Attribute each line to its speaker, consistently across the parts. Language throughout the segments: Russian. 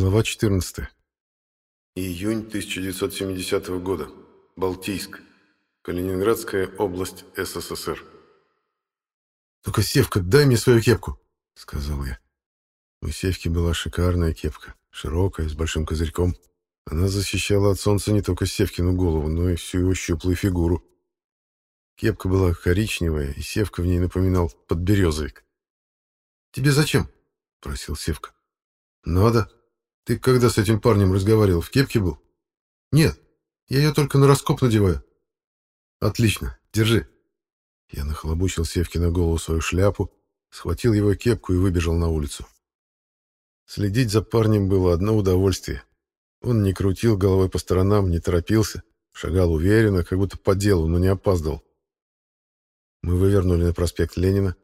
Speaker 1: Глава 14.
Speaker 2: Июнь 1970 года. Балтийск. Калининградская область СССР.
Speaker 1: «Только, Севка, дай мне свою кепку», — сказал я. У Севки была шикарная кепка, широкая, с большим козырьком. Она защищала от солнца не только Севкину голову, но и всю его щуплую фигуру. Кепка была коричневая, и Севка в ней напоминал подберезовик. «Тебе зачем?» — просил Севка. «Надо. Ты когда с этим парнем разговаривал, в кепке был?» «Нет, я ее только на раскоп надеваю». «Отлично, держи». Я нахлобучил Севке на голову свою шляпу, схватил его кепку и выбежал на улицу. Следить за парнем было одно удовольствие. Он не крутил головой по сторонам, не торопился, шагал уверенно, как будто по делу, но не опаздывал. Мы вывернули на проспект Ленина.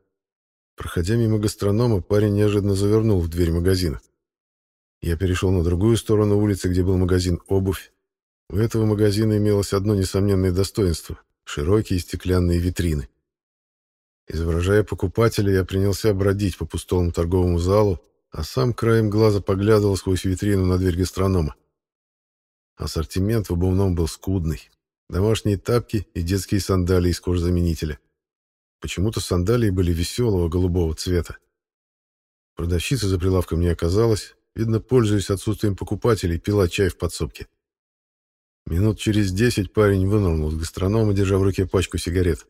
Speaker 1: Проходя мимо гастронома, парень неожиданно завернул в дверь магазина. Я перешел на другую сторону улицы, где был магазин «Обувь». У этого магазина имелось одно несомненное достоинство — широкие стеклянные витрины. Изображая покупателя, я принялся бродить по пустому торговому залу, а сам краем глаза поглядывал сквозь витрину на дверь гастронома. Ассортимент в обувном был скудный. Домашние тапки и детские сандалии из кожзаменителя. Почему-то сандалии были веселого голубого цвета. Продавщица за прилавком не оказалась, видно, пользуясь отсутствием покупателей, пила чай в подсобке. Минут через десять парень вынырнул из гастронома, держа в руке пачку сигарет.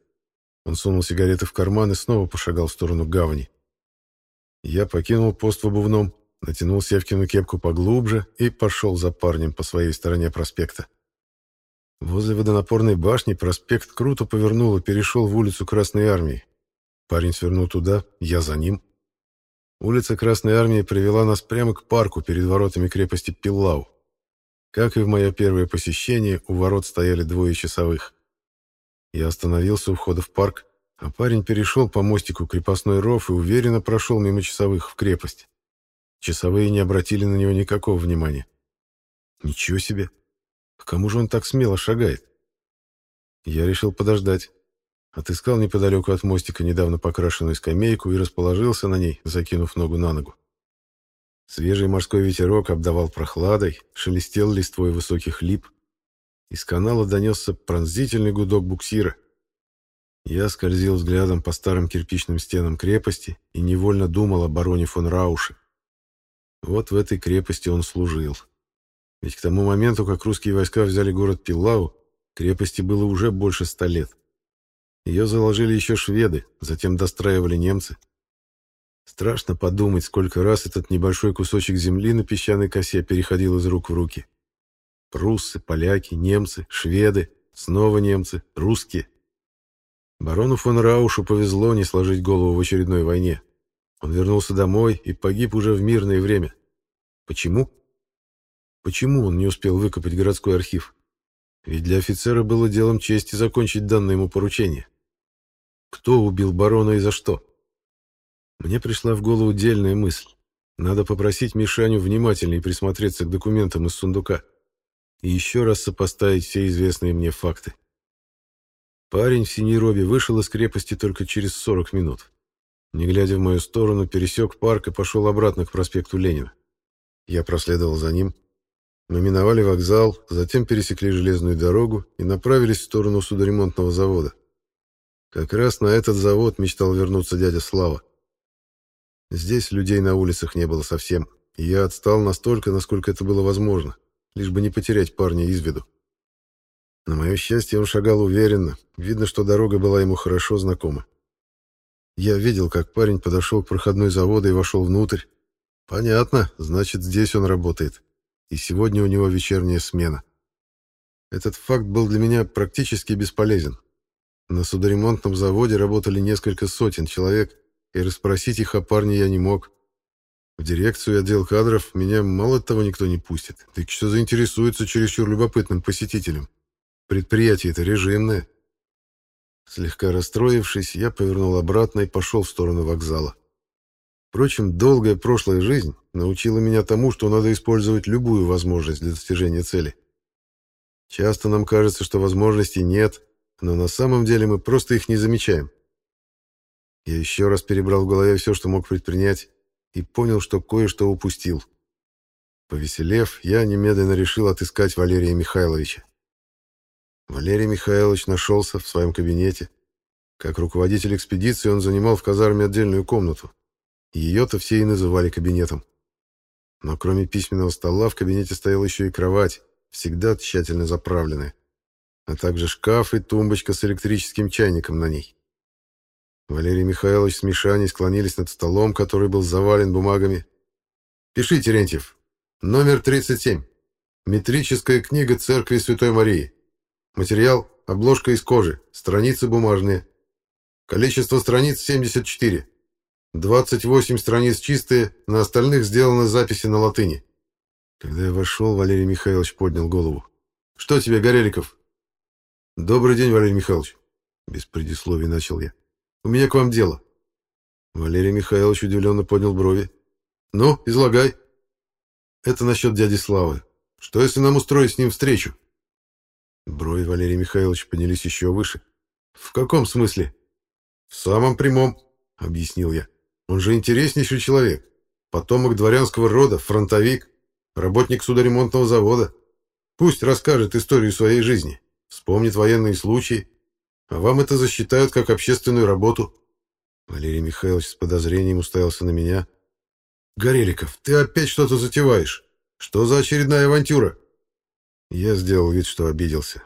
Speaker 1: Он сунул сигареты в карман и снова пошагал в сторону гавани. Я покинул пост в обувном, натянул Севкину кепку поглубже и пошел за парнем по своей стороне проспекта. Возле водонапорной башни проспект круто повернул и перешел в улицу Красной Армии. Парень свернул туда, я за ним. Улица Красной Армии привела нас прямо к парку перед воротами крепости Пиллау. Как и в мое первое посещение, у ворот стояли двое часовых. Я остановился у входа в парк, а парень перешел по мостику крепостной ров и уверенно прошел мимо часовых в крепость. Часовые не обратили на него никакого внимания. Ничего себе! К кому же он так смело шагает? Я решил подождать. Отыскал неподалеку от мостика недавно покрашенную скамейку и расположился на ней, закинув ногу на ногу. Свежий морской ветерок обдавал прохладой, шелестел листвой высоких лип. Из канала донесся пронзительный гудок буксира. Я скользил взглядом по старым кирпичным стенам крепости и невольно думал о бароне фон Рауше. Вот в этой крепости он служил. Ведь к тому моменту, как русские войска взяли город Пиллау, крепости было уже больше ста лет. Ее заложили еще шведы, затем достраивали немцы. Страшно подумать, сколько раз этот небольшой кусочек земли на песчаной косе переходил из рук в руки. Пруссы, поляки, немцы, шведы, снова немцы, русские. Барону фон Раушу повезло не сложить голову в очередной войне. Он вернулся домой и погиб уже в мирное время. Почему? Почему он не успел выкопать городской архив? Ведь для офицера было делом чести закончить данное ему поручение. Кто убил барона и за что? Мне пришла в голову дельная мысль. Надо попросить Мишаню внимательнее присмотреться к документам из сундука и еще раз сопоставить все известные мне факты. Парень в синей робе вышел из крепости только через 40 минут. Не глядя в мою сторону, пересек парк и пошел обратно к проспекту Ленина. Я проследовал за ним. Мы миновали вокзал, затем пересекли железную дорогу и направились в сторону судоремонтного завода. Как раз на этот завод мечтал вернуться дядя Слава. Здесь людей на улицах не было совсем, и я отстал настолько, насколько это было возможно, лишь бы не потерять парня из виду. На мое счастье, он шагал уверенно, видно, что дорога была ему хорошо знакома. Я видел, как парень подошел к проходной завода и вошел внутрь. Понятно, значит, здесь он работает и сегодня у него вечерняя смена. Этот факт был для меня практически бесполезен. На судоремонтном заводе работали несколько сотен человек, и расспросить их о парне я не мог. В дирекцию и отдел кадров меня мало того никто не пустит, так что заинтересуется чересчур любопытным посетителем. Предприятие это режимное. Слегка расстроившись, я повернул обратно и пошел в сторону вокзала. Впрочем, долгая прошлая жизнь научила меня тому, что надо использовать любую возможность для достижения цели. Часто нам кажется, что возможностей нет, но на самом деле мы просто их не замечаем. Я еще раз перебрал в голове все, что мог предпринять, и понял, что кое-что упустил. Повеселев, я немедленно решил отыскать Валерия Михайловича. Валерий Михайлович нашелся в своем кабинете. Как руководитель экспедиции он занимал в казарме отдельную комнату. Ее-то все и называли кабинетом. Но кроме письменного стола в кабинете стояла еще и кровать, всегда тщательно заправленная, а также шкаф и тумбочка с электрическим чайником на ней. Валерий Михайлович с Мишаней склонились над столом, который был завален бумагами. «Пиши, Терентьев. Номер 37. Метрическая книга Церкви Святой Марии. Материал – обложка из кожи, страницы бумажные. Количество страниц – 74. 28 страниц чистые, на остальных сделаны записи на латыни». Когда я вошел, Валерий Михайлович поднял голову. «Что тебе, Гореликов?» «Добрый день, Валерий Михайлович». Без предисловий начал я. У меня к вам дело». Валерий Михайлович удивленно поднял брови. «Ну, излагай». «Это насчет дяди Славы. Что, если нам устроить с ним встречу?» Брови Валерия Михайловича поднялись еще выше. «В каком смысле?» «В самом прямом», — объяснил я. «Он же интереснейший человек. Потомок дворянского рода, фронтовик, работник судоремонтного завода. Пусть расскажет историю своей жизни, вспомнит военные случаи, а вам это засчитают как общественную работу. Валерий Михайлович с подозрением уставился на меня. Гореликов, ты опять что-то затеваешь. Что за очередная авантюра? Я сделал вид, что обиделся.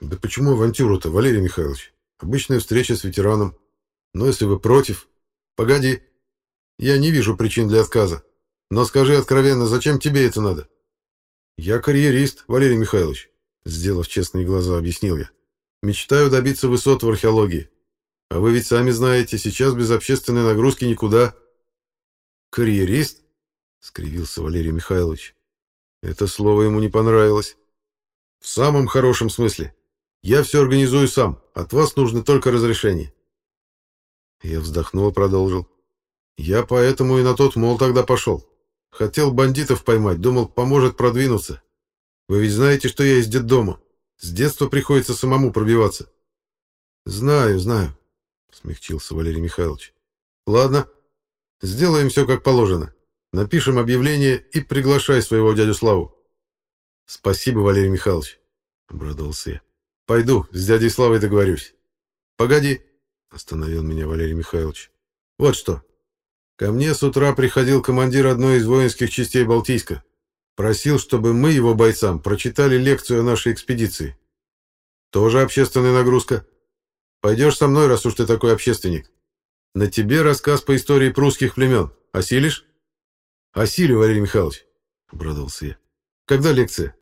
Speaker 1: Да почему авантюру-то, Валерий Михайлович? Обычная встреча с ветераном. Но если вы против... Погоди. Я не вижу причин для отказа. Но скажи откровенно, зачем тебе это надо? Я карьерист, Валерий Михайлович. Сделав честные глаза, объяснил я. Мечтаю добиться высот в археологии. А вы ведь сами знаете, сейчас без общественной нагрузки никуда. Карьерист? скривился Валерий Михайлович. Это слово ему не понравилось. В самом хорошем смысле. Я все организую сам. От вас нужно только разрешение. Я вздохнул и продолжил. Я поэтому и на тот мол тогда пошел. Хотел бандитов поймать, думал, поможет продвинуться. Вы ведь знаете, что я из детдома. С детства приходится самому пробиваться. Знаю, знаю, смягчился Валерий Михайлович. Ладно, сделаем все как положено. Напишем объявление и приглашай своего дядю Славу. Спасибо, Валерий Михайлович, обрадовался я. Пойду, с дядей Славой договорюсь. Погоди, остановил меня Валерий Михайлович. Вот что. Ко мне с утра приходил командир одной из воинских частей Балтийска. Просил, чтобы мы, его бойцам, прочитали лекцию о нашей экспедиции. Тоже общественная нагрузка. Пойдешь со мной, раз уж ты такой общественник. На тебе рассказ по истории прусских племен. Осилишь? Осилю, Валерий Михайлович, — обрадовался я. Когда лекция?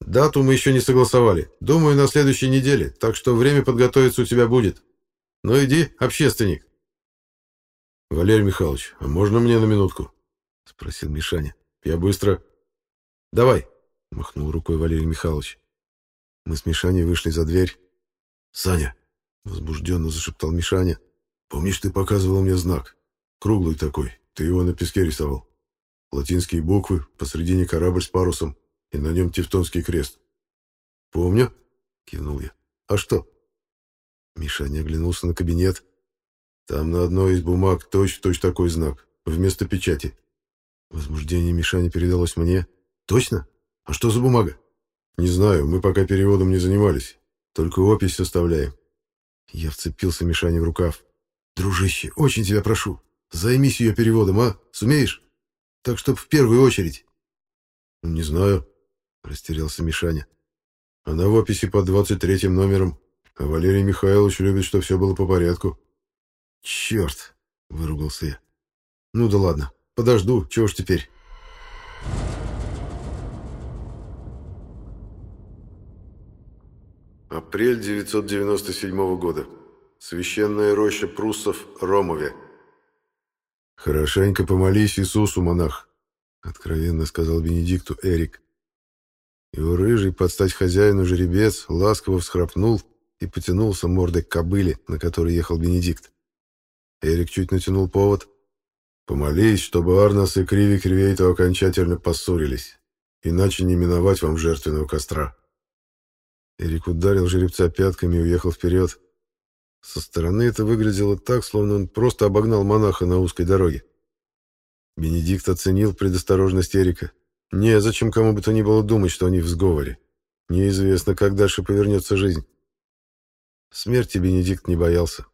Speaker 1: Дату мы еще не согласовали. Думаю, на следующей неделе, так что время подготовиться у тебя будет. Ну иди, общественник. Валерий Михайлович, а можно мне на минутку? — спросил Мишаня. Я быстро... «Давай», — махнул рукой Валерий Михайлович. Мы с Мишаней вышли за дверь. «Саня», — возбужденно зашептал Мишаня, — «помнишь, ты показывал мне знак? Круглый такой, ты его на песке рисовал. Латинские буквы, посредине корабль с парусом, и на нем тевтонский крест». «Помню», — кивнул я. «А что?» Мишаня оглянулся на кабинет. Там на одной из бумаг точь-в-точь -точь такой знак, вместо печати. Возбуждение Мишани передалось мне. Точно? А что за бумага? Не знаю, мы пока переводом не занимались. Только опись составляем. Я вцепился Мишане в рукав. Дружище, очень тебя прошу, займись ее переводом, а? Сумеешь? Так, чтоб в первую очередь. Не знаю, растерялся Мишаня. Она в описи под двадцать третьим номером, а Валерий Михайлович любит, чтобы все было по порядку. Черт, выругался я. Ну да ладно, подожду, чего ж теперь.
Speaker 2: Апрель 997 года. Священная роща пруссов Ромове.
Speaker 1: «Хорошенько помолись Иисусу, монах», — откровенно сказал Бенедикту Эрик. Его рыжий, под стать хозяину жеребец, ласково всхрапнул и потянулся мордой к кобыле, на которой ехал Бенедикт. Эрик чуть натянул повод. «Помолись, чтобы Арнос и Криви Кривейто окончательно поссорились, иначе не миновать вам жертвенного костра». Эрик ударил жеребца пятками и уехал вперед. Со стороны это выглядело так, словно он просто обогнал монаха на узкой дороге. Бенедикт оценил предосторожность Эрика. Незачем кому бы то ни было думать, что они в сговоре. Неизвестно, как дальше повернется жизнь. Смерти Бенедикт не боялся.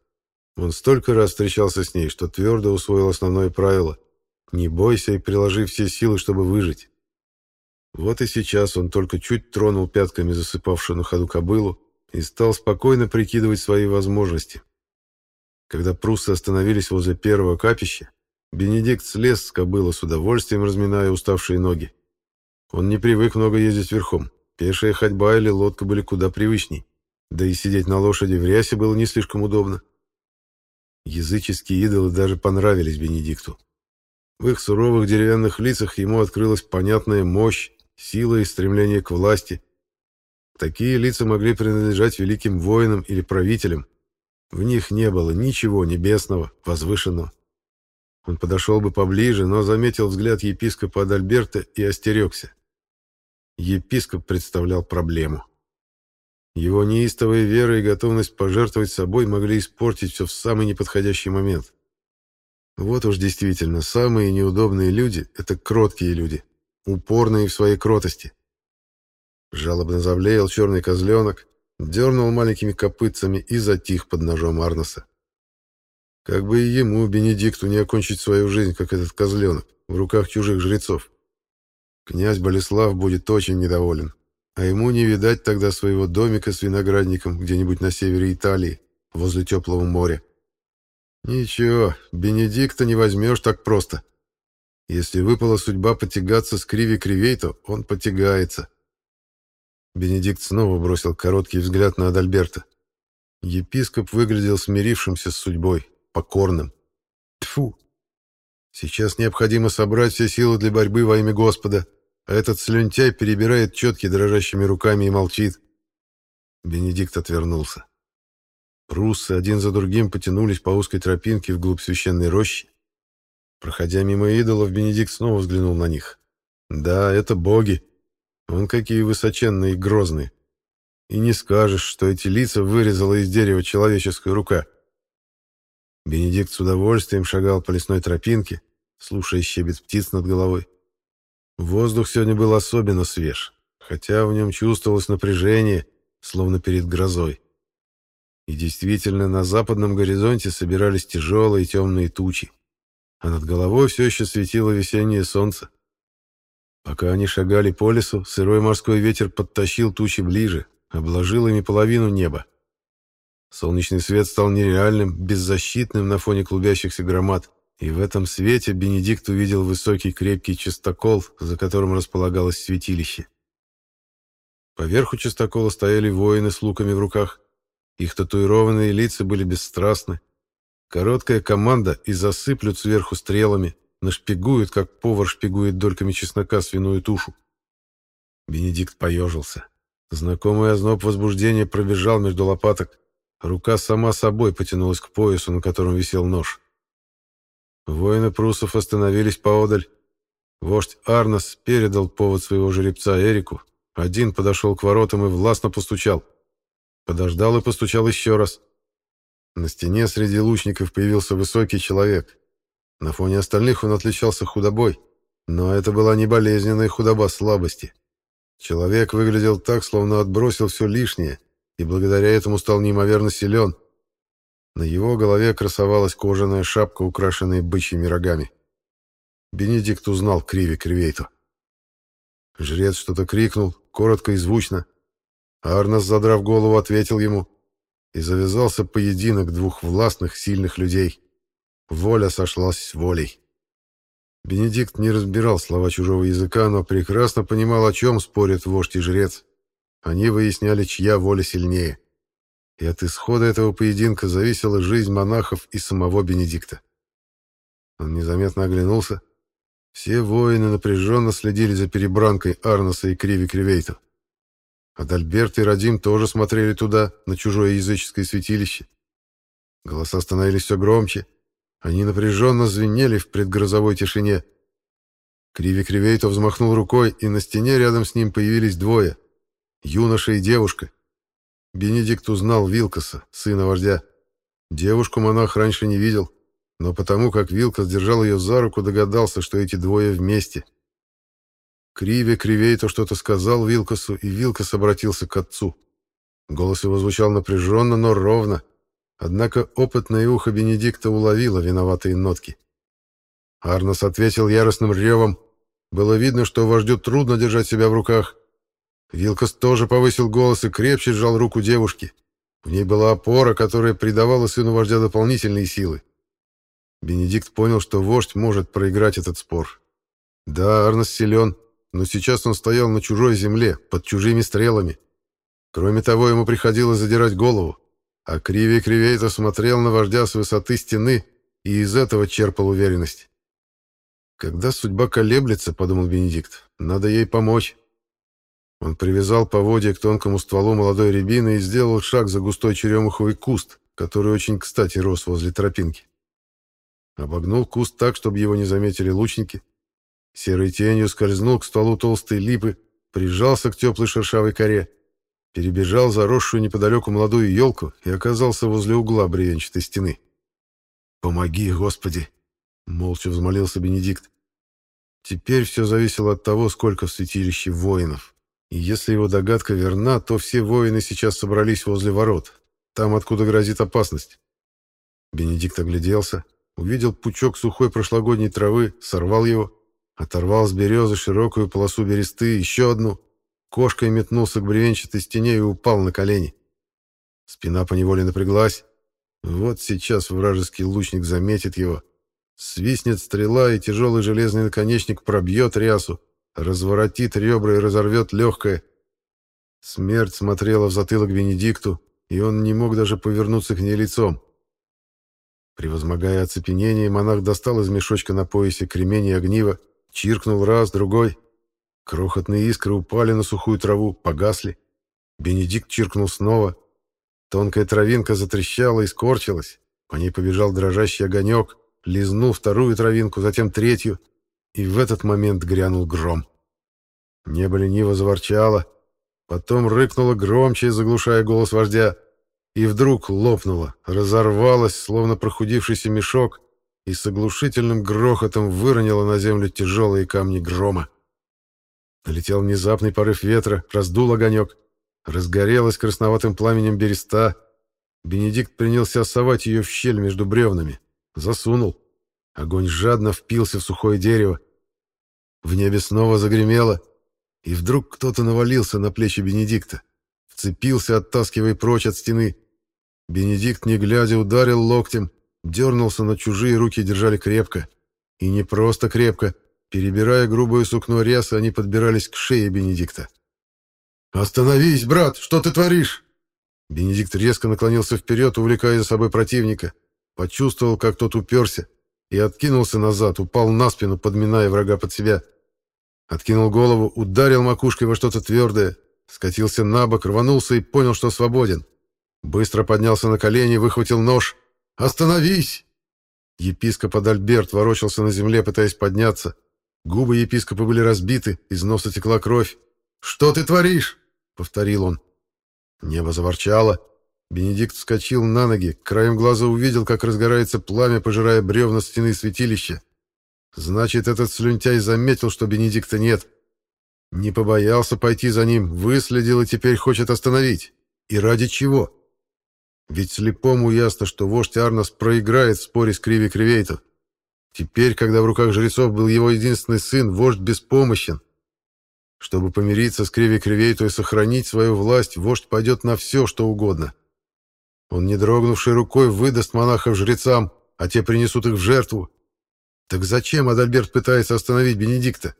Speaker 1: Он столько раз встречался с ней, что твердо усвоил основное правило — не бойся и приложи все силы, чтобы выжить. Вот и сейчас он только чуть тронул пятками засыпавшую на ходу кобылу и стал спокойно прикидывать свои возможности. Когда пруссы остановились возле первого капища, Бенедикт слез с кобылы с удовольствием, разминая уставшие ноги. Он не привык много ездить верхом. Пешая ходьба или лодка были куда привычней. Да и сидеть на лошади в рясе было не слишком удобно. Языческие идолы даже понравились Бенедикту. В их суровых деревянных лицах ему открылась понятная мощь, сила и стремление к власти. Такие лица могли принадлежать великим воинам или правителям. В них не было ничего небесного, возвышенного. Он подошел бы поближе, но заметил взгляд епископа Адальберта и остерегся. Епископ представлял проблему. Его неистовая вера и готовность пожертвовать собой могли испортить все в самый неподходящий момент. Вот уж действительно, самые неудобные люди — это кроткие люди, упорные в своей кротости. Жалобно завлеял черный козленок, дернул маленькими копытцами и затих под ножом Арноса. Как бы и ему, Бенедикту, не окончить свою жизнь, как этот козленок, в руках чужих жрецов. Князь Болеслав будет очень недоволен, а ему не видать тогда своего домика с виноградником где-нибудь на севере Италии, возле теплого моря. Ничего, Бенедикта не возьмешь так просто. Если выпала судьба потягаться с Криви Кривей, то он потягается. Бенедикт снова бросил короткий взгляд на Адальберта. Епископ выглядел смирившимся с судьбой, покорным. Тфу. Сейчас необходимо собрать все силы для борьбы во имя Господа, а этот слюнтяй перебирает четки дрожащими руками и молчит. Бенедикт отвернулся. Пруссы один за другим потянулись по узкой тропинке вглубь священной рощи. Проходя мимо идолов, Бенедикт снова взглянул на них. Да, это боги. Вон какие высоченные и грозные. И не скажешь, что эти лица вырезала из дерева человеческая рука. — Бенедикт с удовольствием шагал по лесной тропинке, слушая щебет птиц над головой. Воздух сегодня был особенно свеж, хотя в нем чувствовалось напряжение, словно перед грозой. И действительно, на западном горизонте собирались тяжелые темные тучи, а над головой все еще светило весеннее солнце. Пока они шагали по лесу, сырой морской ветер подтащил тучи ближе, обложил ими половину неба. Солнечный свет стал нереальным, беззащитным на фоне клубящихся громад, и в этом свете Бенедикт увидел высокий крепкий частокол, за которым располагалось святилище. Поверху частокола стояли воины с луками в руках. Их татуированные лица были бесстрастны. Короткая команда и засыплют сверху стрелами, нашпигуют, как повар шпигует дольками чеснока свиную тушу. Бенедикт поежился. Знакомый озноб возбуждения пробежал между лопаток. Рука сама собой потянулась к поясу, на котором висел нож. Воины прусов остановились поодаль. Вождь Арнос передал повод своего жеребца Эрику. Один подошел к воротам и властно постучал. Подождал и постучал еще раз. На стене среди лучников появился высокий человек. На фоне остальных он отличался худобой, но это была не болезненная худоба слабости. Человек выглядел так, словно отбросил все лишнее и благодаря этому стал неимоверно силен. На его голове красовалась кожаная шапка, украшенная бычьими рогами. Бенедикт узнал Криви Кривейту. Жрец что-то крикнул, коротко и звучно. Арнос, задрав голову, ответил ему. И завязался поединок двух властных, сильных людей. Воля сошлась с волей. Бенедикт не разбирал слова чужого языка, но прекрасно понимал, о чем спорят вождь и жрец. Они выясняли, чья воля сильнее. И от исхода этого поединка зависела жизнь монахов и самого Бенедикта. Он незаметно оглянулся. Все воины напряженно следили за перебранкой Арноса и Криви Кривейта. Адальберт и Радим тоже смотрели туда, на чужое языческое святилище. Голоса становились все громче. Они напряженно звенели в предгрозовой тишине. Криви Кривейто взмахнул рукой, и на стене рядом с ним появились двое — Юноша и девушка. Бенедикт узнал Вилкоса, сына вождя. Девушку монах раньше не видел, но потому как Вилкос держал ее за руку, догадался, что эти двое вместе. Криве кривей то что-то сказал Вилкосу, и Вилкос обратился к отцу. Голос его звучал напряженно, но ровно. Однако опытное ухо Бенедикта уловило виноватые нотки. Арнос ответил яростным ревом. Было видно, что вождю трудно держать себя в руках. Вилкос тоже повысил голос и крепче сжал руку девушки. В ней была опора, которая придавала сыну вождя дополнительные силы. Бенедикт понял, что вождь может проиграть этот спор. Да, Арнос силен, но сейчас он стоял на чужой земле, под чужими стрелами. Кроме того, ему приходилось задирать голову, а Криви Кривей-то смотрел на вождя с высоты стены и из этого черпал уверенность. «Когда судьба колеблется, — подумал Бенедикт, — надо ей помочь». Он привязал поводья к тонкому стволу молодой рябины и сделал шаг за густой черемуховый куст, который очень кстати рос возле тропинки. Обогнул куст так, чтобы его не заметили лучники. Серой тенью скользнул к стволу толстой липы, прижался к теплой шершавой коре, перебежал заросшую неподалеку молодую елку и оказался возле угла бревенчатой стены. «Помоги, Господи!» — молча взмолился Бенедикт. Теперь все зависело от того, сколько в святилище воинов. И если его догадка верна, то все воины сейчас собрались возле ворот, там, откуда грозит опасность. Бенедикт огляделся, увидел пучок сухой прошлогодней травы, сорвал его, оторвал с березы широкую полосу бересты, еще одну, кошкой метнулся к бревенчатой стене и упал на колени. Спина поневоле напряглась. Вот сейчас вражеский лучник заметит его. Свистнет стрела, и тяжелый железный наконечник пробьет рясу, разворотит ребра и разорвет легкое. Смерть смотрела в затылок Бенедикту, и он не мог даже повернуться к ней лицом. Превозмогая оцепенение, монах достал из мешочка на поясе кремень и огниво, чиркнул раз, другой. Крохотные искры упали на сухую траву, погасли. Бенедикт чиркнул снова. Тонкая травинка затрещала и скорчилась. По ней побежал дрожащий огонек, лизнул вторую травинку, затем третью, и в этот момент грянул гром. Небо лениво заворчало, потом рыкнуло громче, заглушая голос вождя — и вдруг лопнула, разорвалась, словно прохудившийся мешок, и с оглушительным грохотом выронила на землю тяжелые камни грома. Налетел внезапный порыв ветра, раздул огонек, разгорелась красноватым пламенем береста. Бенедикт принялся совать ее в щель между бревнами. Засунул. Огонь жадно впился в сухое дерево. В небе снова загремело, и вдруг кто-то навалился на плечи Бенедикта вцепился, оттаскивая прочь от стены. Бенедикт, не глядя, ударил локтем, дернулся, но чужие руки держали крепко. И не просто крепко. Перебирая грубое сукно ряса, они подбирались к шее Бенедикта. «Остановись, брат! Что ты творишь?» Бенедикт резко наклонился вперед, увлекая за собой противника. Почувствовал, как тот уперся, и откинулся назад, упал на спину, подминая врага под себя. Откинул голову, ударил макушкой во что-то твердое, Скатился на бок, рванулся и понял, что свободен. Быстро поднялся на колени, выхватил нож. «Остановись!» Епископ Адальберт ворочался на земле, пытаясь подняться. Губы епископа были разбиты, из носа текла кровь. «Что ты творишь?» — повторил он. Небо заворчало. Бенедикт вскочил на ноги, краем глаза увидел, как разгорается пламя, пожирая бревна стены святилища. Значит, этот слюнтяй заметил, что Бенедикта нет. Не побоялся пойти за ним, выследил и теперь хочет остановить. И ради чего? Ведь слепому ясно, что вождь Арнос проиграет в споре с Криви Кривейтов. Теперь, когда в руках жрецов был его единственный сын, вождь беспомощен. Чтобы помириться с Криви Кривейту и сохранить свою власть, вождь пойдет на все, что угодно. Он, не дрогнувшей рукой, выдаст монахов жрецам, а те принесут их в жертву. Так зачем Адальберт пытается остановить Бенедикта?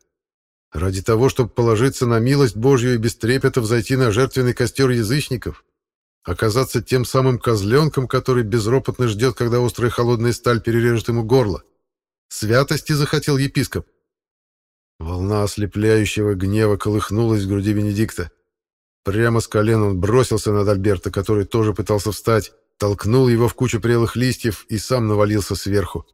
Speaker 1: Ради того, чтобы положиться на милость Божью и без трепета взойти на жертвенный костер язычников? Оказаться тем самым козленком, который безропотно ждет, когда острая холодная сталь перережет ему горло? Святости захотел епископ? Волна ослепляющего гнева колыхнулась в груди Бенедикта. Прямо с колен он бросился на Альберта, который тоже пытался встать, толкнул его в кучу прелых листьев и сам навалился сверху.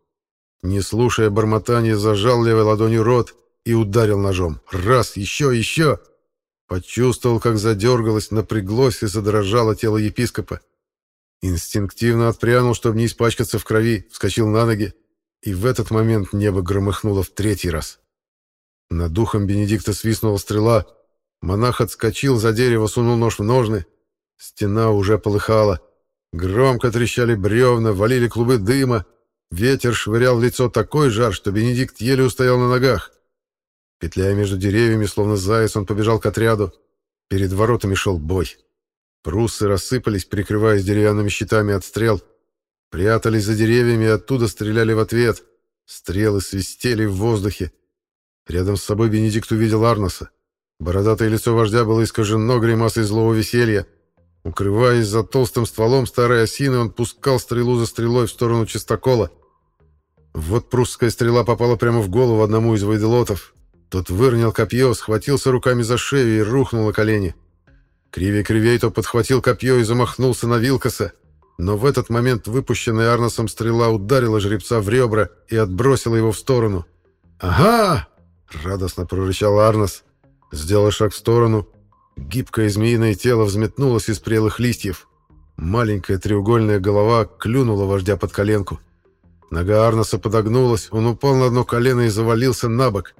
Speaker 1: Не слушая бормотания, зажал левой ладонью рот и ударил ножом. Раз, еще, еще. Почувствовал, как задергалось, напряглось и задрожало тело епископа. Инстинктивно отпрянул, чтобы не испачкаться в крови, вскочил на ноги, и в этот момент небо громыхнуло в третий раз. Над духом Бенедикта свистнула стрела. Монах отскочил за дерево, сунул нож в ножны. Стена уже полыхала. Громко трещали бревна, валили клубы дыма. Ветер швырял в лицо такой жар, что Бенедикт еле устоял на ногах. Петляя между деревьями, словно заяц, он побежал к отряду. Перед воротами шел бой. Пруссы рассыпались, прикрываясь деревянными щитами от стрел. Прятались за деревьями и оттуда стреляли в ответ. Стрелы свистели в воздухе. Рядом с собой Бенедикт увидел Арноса. Бородатое лицо вождя было искажено гримасой злого веселья. Укрываясь за толстым стволом старой осины, он пускал стрелу за стрелой в сторону чистокола. Вот прусская стрела попала прямо в голову одному из вайделотов. Тот выронил копье, схватился руками за шею и рухнул на колени. Кривей кривей то подхватил копье и замахнулся на Вилкоса. Но в этот момент выпущенная Арносом стрела ударила жеребца в ребра и отбросила его в сторону. «Ага!» — радостно прорычал Арнос. Сделал шаг в сторону. Гибкое змеиное тело взметнулось из прелых листьев. Маленькая треугольная голова клюнула вождя под коленку. Нога Арноса подогнулась, он упал на одно колено и завалился на бок.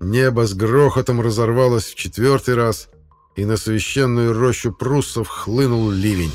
Speaker 1: Небо с грохотом разорвалось в четвертый раз, и на священную рощу пруссов хлынул ливень.